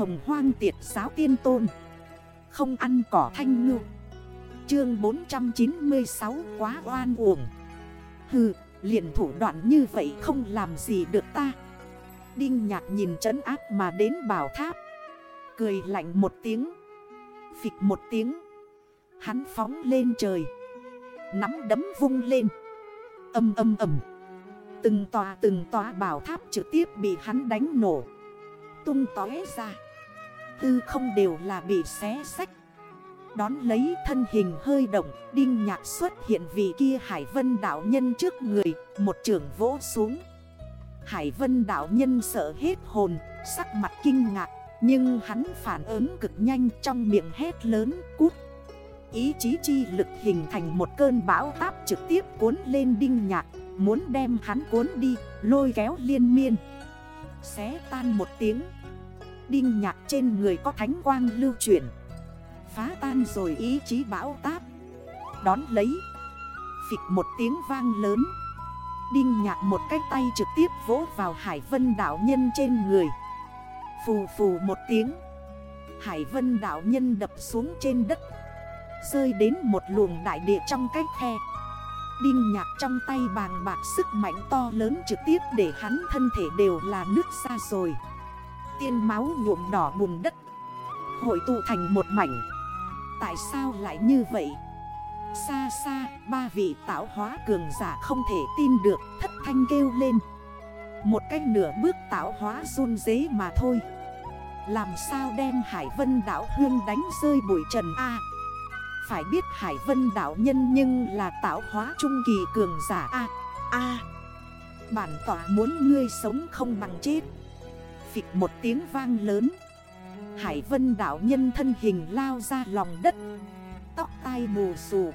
hồng hoang tiệt giáo tiên tôn. Không ăn cỏ thanh ngư. Chương 496 quá oan uổng. Hừ, liền thủ đoạn như vậy không làm gì được ta. Đinh nhạc nhìn trấn áp mà đến bảo tháp. Cười lạnh một tiếng. Phịch một tiếng. Hắn phóng lên trời. Nắm đấm vung lên. Âm âm âm Từng tòa từng tòa bảo tháp trực tiếp bị hắn đánh nổ. Tung tói ra. Tư không đều là bị xé sách. Đón lấy thân hình hơi động, Đinh nhạc xuất hiện vì kia Hải Vân đạo nhân trước người, Một trường vỗ xuống. Hải Vân đạo nhân sợ hết hồn, Sắc mặt kinh ngạc, Nhưng hắn phản ứng cực nhanh trong miệng hét lớn, cút! Ý chí chi lực hình thành một cơn bão táp trực tiếp cuốn lên đinh nhạc, Muốn đem hắn cuốn đi, lôi kéo liên miên. Xé tan một tiếng Đinh nhạc trên người có thánh quang lưu chuyển. Phá tan rồi ý chí bão táp. Đón lấy. Phịch một tiếng vang lớn. Đinh nhạc một cái tay trực tiếp vỗ vào Hải Vân đảo nhân trên người. Phù phù một tiếng. Hải Vân đảo nhân đập xuống trên đất. Rơi đến một luồng đại địa trong cách khe. Đinh nhạc trong tay bàng bạc sức mạnh to lớn trực tiếp để hắn thân thể đều là nước ra rồi. Tiên máu nhuộm đỏ bùn đất. Hội tụ thành một mảnh. Tại sao lại như vậy? Xa xa, ba vị tạo hóa cường giả không thể tin được Thất thanh kêu lên. Một cách nửa bước tạo hóa run dế mà thôi. Làm sao đem Hải Vân đảo hương đánh rơi bụi trần A? Phải biết Hải Vân đảo nhân nhưng là tạo hóa trung kỳ cường giả A. A. Bản tỏa muốn ngươi sống không bằng chết. Phịch một tiếng vang lớn. Hải vân đảo nhân thân hình lao ra lòng đất. Tóc tai mù sù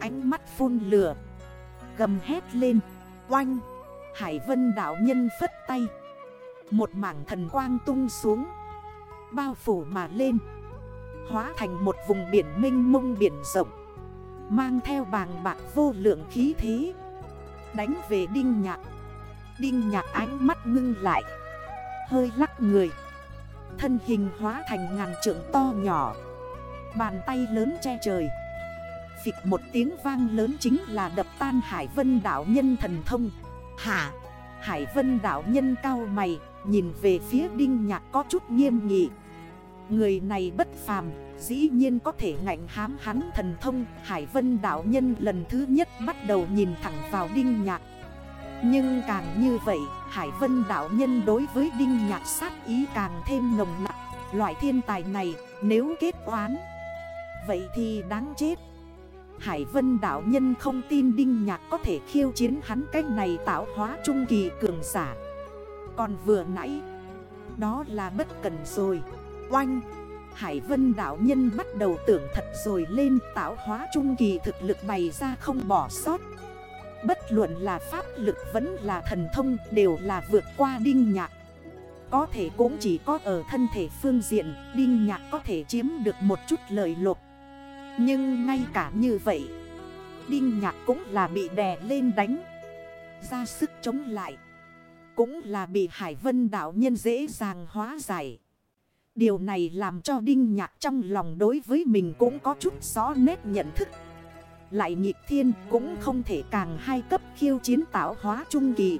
Ánh mắt phun lửa. Gầm hét lên. Oanh! Hải vân đảo nhân phất tay. Một mảng thần quang tung xuống. Bao phủ mà lên. Hóa thành một vùng biển minh mông biển rộng. Mang theo bàng bạc vô lượng khí thế. Đánh về đinh nhạc. Đinh nhạc ánh mắt ngưng lại. Hơi lắc người. Thân hình hóa thành ngàn trượng to nhỏ. Bàn tay lớn che trời. Phịch một tiếng vang lớn chính là đập tan Hải Vân đảo nhân thần thông. Hả? Hải Vân đảo nhân cao mày, Nhìn về phía đinh nhạc có chút nghiêm nghị. Người này bất phàm, Dĩ nhiên có thể ngạnh hám hắn thần thông. Hải Vân đảo nhân lần thứ nhất bắt đầu nhìn thẳng vào đinh nhạc. Nhưng càng như vậy, Hải Vân đảo nhân đối với Đinh Nhạc sát ý càng thêm nồng nặng Loại thiên tài này, nếu kết oán, Vậy thì đáng chết. Hải Vân đảo nhân không tin Đinh Nhạc có thể khiêu chiến hắn, cách này tạo hóa trung kỳ cường giả. Còn vừa nãy, Đó là bất cần rồi. Oanh! Hải Vân đảo nhân bắt đầu tưởng thật rồi lên, tạo hóa trung kỳ thực lực bày ra không bỏ sót. Bất luận là pháp lực vẫn là thần thông đều là vượt qua đinh nhạc. Có thể cũng chỉ có ở thân thể phương diện, Đinh nhạc có thể chiếm được một chút lợi lộc. Nhưng ngay cả như vậy, Đinh nhạc cũng là bị đè lên đánh. Ra sức chống lại, Cũng là bị Hải Vân đảo nhân dễ dàng hóa giải. Điều này làm cho Đinh Nhạc trong lòng đối với mình cũng có chút rõ nét nhận thức lại nghịch thiên cũng không thể càng hai cấp khiêu chiến tạo hóa trung kỳ.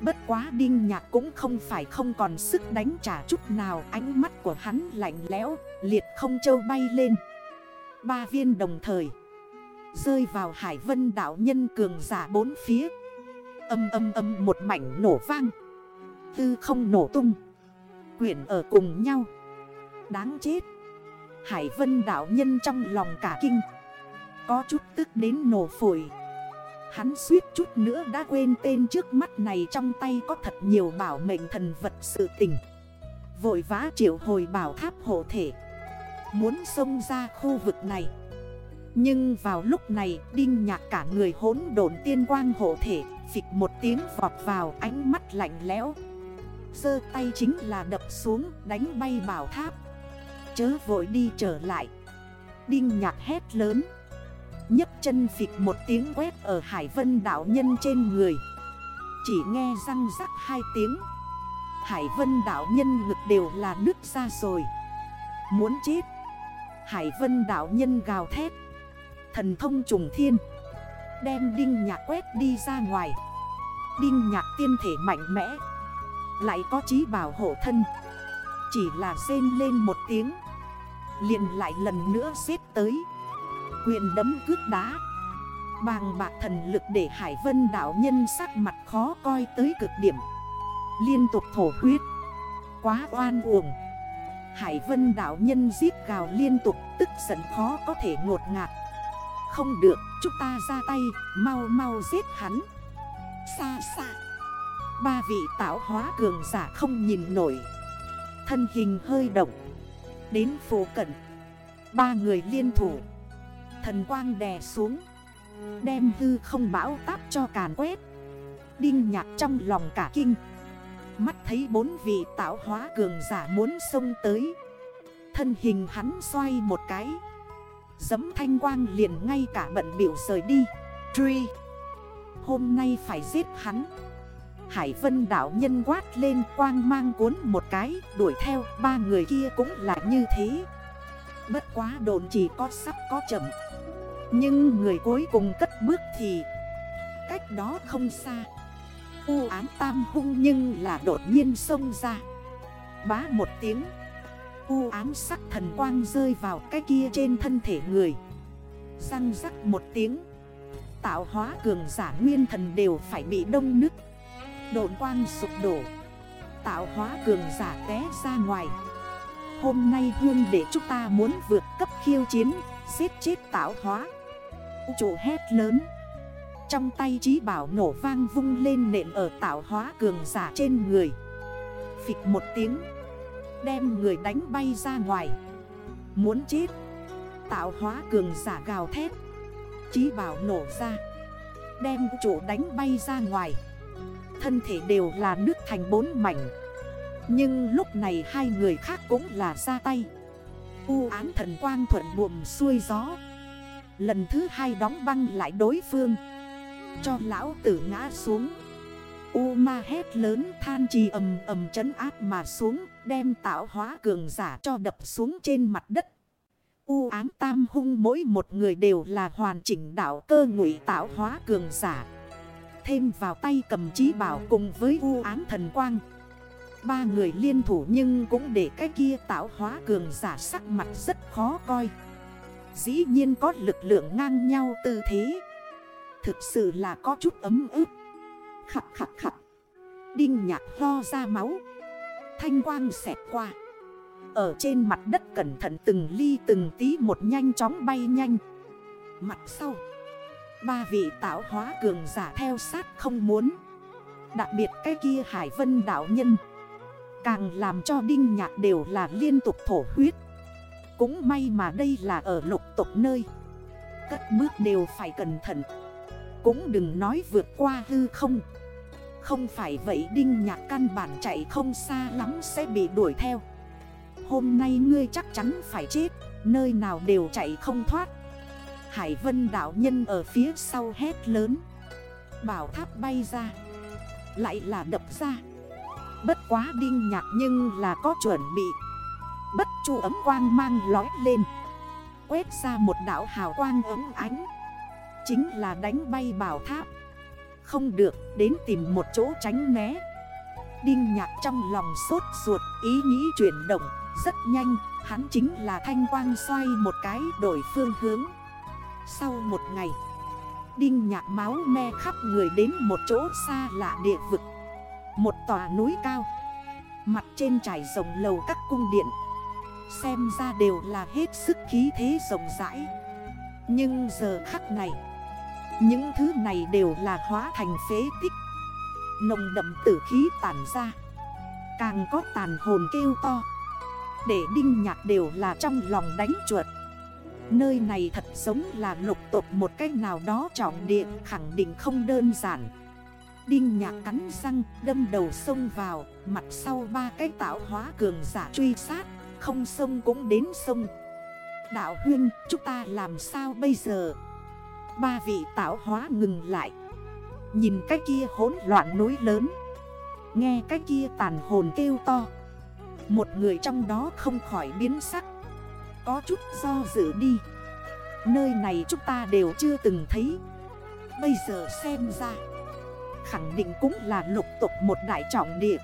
Bất quá đinh nhạc cũng không phải không còn sức đánh trả chút nào Ánh mắt của hắn lạnh lẽo, liệt không châu bay lên. Ba viên đồng thời Rơi vào hải vân đảo nhân cường giả bốn phía. Âm âm âm một mảnh nổ vang Tư không nổ tung Quyển ở cùng nhau. Đáng chết Hải vân đảo nhân trong lòng cả kinh có chút tức đến nổ phổi. Hắn suýt chút nữa đã quên tên trước mắt này trong tay có thật nhiều bảo mệnh thần vật sự tình. Vội vã triệu hồi bảo tháp hộ thể. Muốn xông ra khu vực này. Nhưng vào lúc này, Đinh nhạc cả người hốn đồn tiên quang hộ thể, Phịch một tiếng vọt vào ánh mắt lạnh lẽo. Sơ tay chính là đập xuống, đánh bay bảo tháp. Chớ vội đi trở lại. Đinh nhạc hét lớn nhấc chân phịch một tiếng quét ở Hải Vân đảo nhân trên người. Chỉ nghe răng rắc hai tiếng. Hải vân đảo nhân ngực đều là nước ra rồi. Muốn chết. Hải vân đảo nhân gào thét. Thần thông trùng thiên. Đem đinh nhạc quét đi ra ngoài. Đinh nhạc tiên thể mạnh mẽ. Lại có trí bảo hộ thân. Chỉ là rên lên một tiếng. Liền lại lần nữa xếp tới. Quyền đấm cước đá. Bàng bạc thần lực để Hải Vân đảo nhân sắc mặt khó coi tới cực điểm. Liên tục thổ huyết. Quá oan uổng. Hải Vân đảo nhân giết gào liên tục, Tức giận khó có thể ngột ngạt. Không được, chúng ta ra tay, Mau mau giết hắn. Xa xa Ba vị tạo hóa cường giả không nhìn nổi. Thân hình hơi động. Đến phố cận. Ba người liên thủ. Thần quang đè xuống, Đem hư không bão táp cho càn quét. Đinh nhạc trong lòng cả kinh, Mắt thấy bốn vị tạo hóa cường giả muốn xông tới. Thân hình hắn xoay một cái Dấm thanh quang liền ngay cả bận biểu rời đi. Truy, Hôm nay phải giết hắn. Hải vân đảo nhân quát lên quang mang cuốn một cái, Đuổi theo, ba người kia cũng là như thế. Bất quá đồn chỉ có sắp có chậm. Nhưng người cuối cùng cất bước thì Cách đó không xa. U án tam hung nhưng là đột nhiên xông ra. Bá một tiếng, U án sắc thần quang rơi vào cái kia trên thân thể người. Răng rắc một tiếng, Tạo hóa cường giả nguyên thần đều phải bị đông nứt. Độn quang sụp đổ, Tạo hóa cường giả té ra ngoài. Hôm nay hương để chúng ta muốn vượt cấp khiêu chiến, Giết chết tạo hóa trụ hét lớn. Trong tay trí bảo nổ vang vung lên nện ở tạo hóa cường giả trên người. Phịch một tiếng. Đem người đánh bay ra ngoài. Muốn chết. Tạo hóa cường giả gào thét. Chí bảo nổ ra. Đem chủ đánh bay ra ngoài. Thân thể đều là nước thành bốn mảnh. Nhưng lúc này hai người khác cũng là ra tay. U án thần quang thuận buồm xuôi gió. Lần thứ hai đóng băng lại đối phương. Cho lão tử ngã xuống. U ma hét lớn than trì ầm ầm chấn áp mà xuống, Đem tạo hóa cường giả cho đập xuống trên mặt đất. U ám tam hung mỗi một người đều là hoàn chỉnh đảo cơ ngụy tạo hóa cường giả. Thêm vào tay cầm trí bảo cùng với u ám thần quang. Ba người liên thủ nhưng cũng để cái kia tạo hóa cường giả sắc mặt rất khó coi. Dĩ nhiên có lực lượng ngang nhau tư thế. Thực sự là có chút ấm ức. Khặt khặt khặt Đinh nhạc ho ra máu. Thanh quang xẹt qua. Ở trên mặt đất cẩn thận từng ly từng tí một nhanh chóng bay nhanh. Mặt sau. Ba vị tạo hóa cường giả theo sát không muốn. Đặc biệt cái kia Hải Vân đảo nhân. Càng làm cho Đinh Nhạc đều là liên tục thổ huyết. Cũng may mà đây là ở lục tộc nơi. Cất bước đều phải cẩn thận. Cũng đừng nói vượt qua hư không. Không phải vậy Đinh Nhạc căn bản chạy không xa lắm sẽ bị đuổi theo. Hôm nay ngươi chắc chắn phải chết, Nơi nào đều chạy không thoát. Hải vân đảo nhân ở phía sau hét lớn. Bảo tháp bay ra. Lại là đập ra. Bất quá đinh nhạc nhưng là có chuẩn bị Bất chu ấm quang mang lói lên. Quét ra một đảo hào quang ấm ánh. Chính là đánh bay bảo tháp. Không được, đến tìm một chỗ tránh né. Đinh nhạc trong lòng sốt ruột, ý nghĩ chuyển động, Rất nhanh, hắn chính là thanh quang xoay một cái đổi phương hướng. Sau một ngày, Đinh nhạc máu me khắp người đến một chỗ xa lạ địa vực. Một tòa núi cao. Mặt trên trải rộng lầu các cung điện. Xem ra đều là hết sức khí thế rộng rãi. Nhưng giờ khắc này, Những thứ này đều là hóa thành phế tích. Nồng đậm tử khí tản ra. Càng có tàn hồn kêu to. Để đinh nhạc đều là trong lòng đánh chuột. Nơi này thật giống là lục tục một cách nào đó trọng địa, khẳng định không đơn giản. Đinh nhạc cắn răng, đâm đầu sông vào, Mặt sau ba cái tạo hóa cường giả truy sát. Không sông cũng đến sông. Đạo huyên, chúng ta làm sao bây giờ? Ba vị tạo hóa ngừng lại. Nhìn cái kia hỗn loạn núi lớn. Nghe cái kia tàn hồn kêu to. Một người trong đó không khỏi biến sắc. Có chút do dự đi. Nơi này chúng ta đều chưa từng thấy. Bây giờ xem ra, Khẳng định cũng là lục tục một đại trọng địa.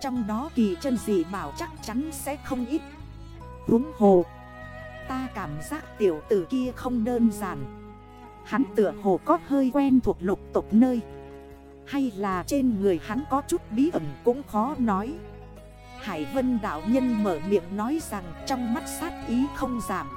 Trong đó kỳ chân dị bảo chắc chắn sẽ không ít. Húng hồ, Ta cảm giác tiểu tử kia không đơn giản. Hắn tựa hồ có hơi quen thuộc lục tục nơi. Hay là trên người hắn có chút bí ẩn cũng khó nói. Hải vân đạo nhân mở miệng nói rằng trong mắt sát ý không giảm.